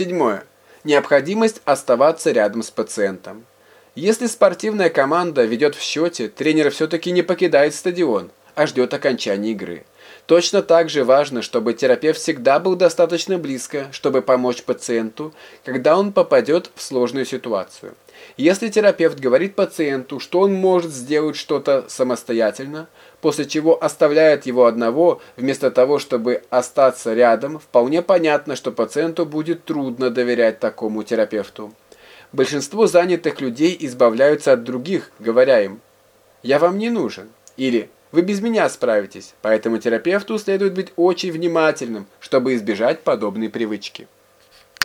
Седьмое. Необходимость оставаться рядом с пациентом. Если спортивная команда ведет в счете, тренер все-таки не покидает стадион, а ждет окончания игры. Точно так же важно, чтобы терапевт всегда был достаточно близко, чтобы помочь пациенту, когда он попадет в сложную ситуацию. Если терапевт говорит пациенту, что он может сделать что-то самостоятельно, после чего оставляет его одного, вместо того, чтобы остаться рядом, вполне понятно, что пациенту будет трудно доверять такому терапевту. Большинство занятых людей избавляются от других, говоря им «я вам не нужен» или «вы без меня справитесь», поэтому терапевту следует быть очень внимательным, чтобы избежать подобной привычки.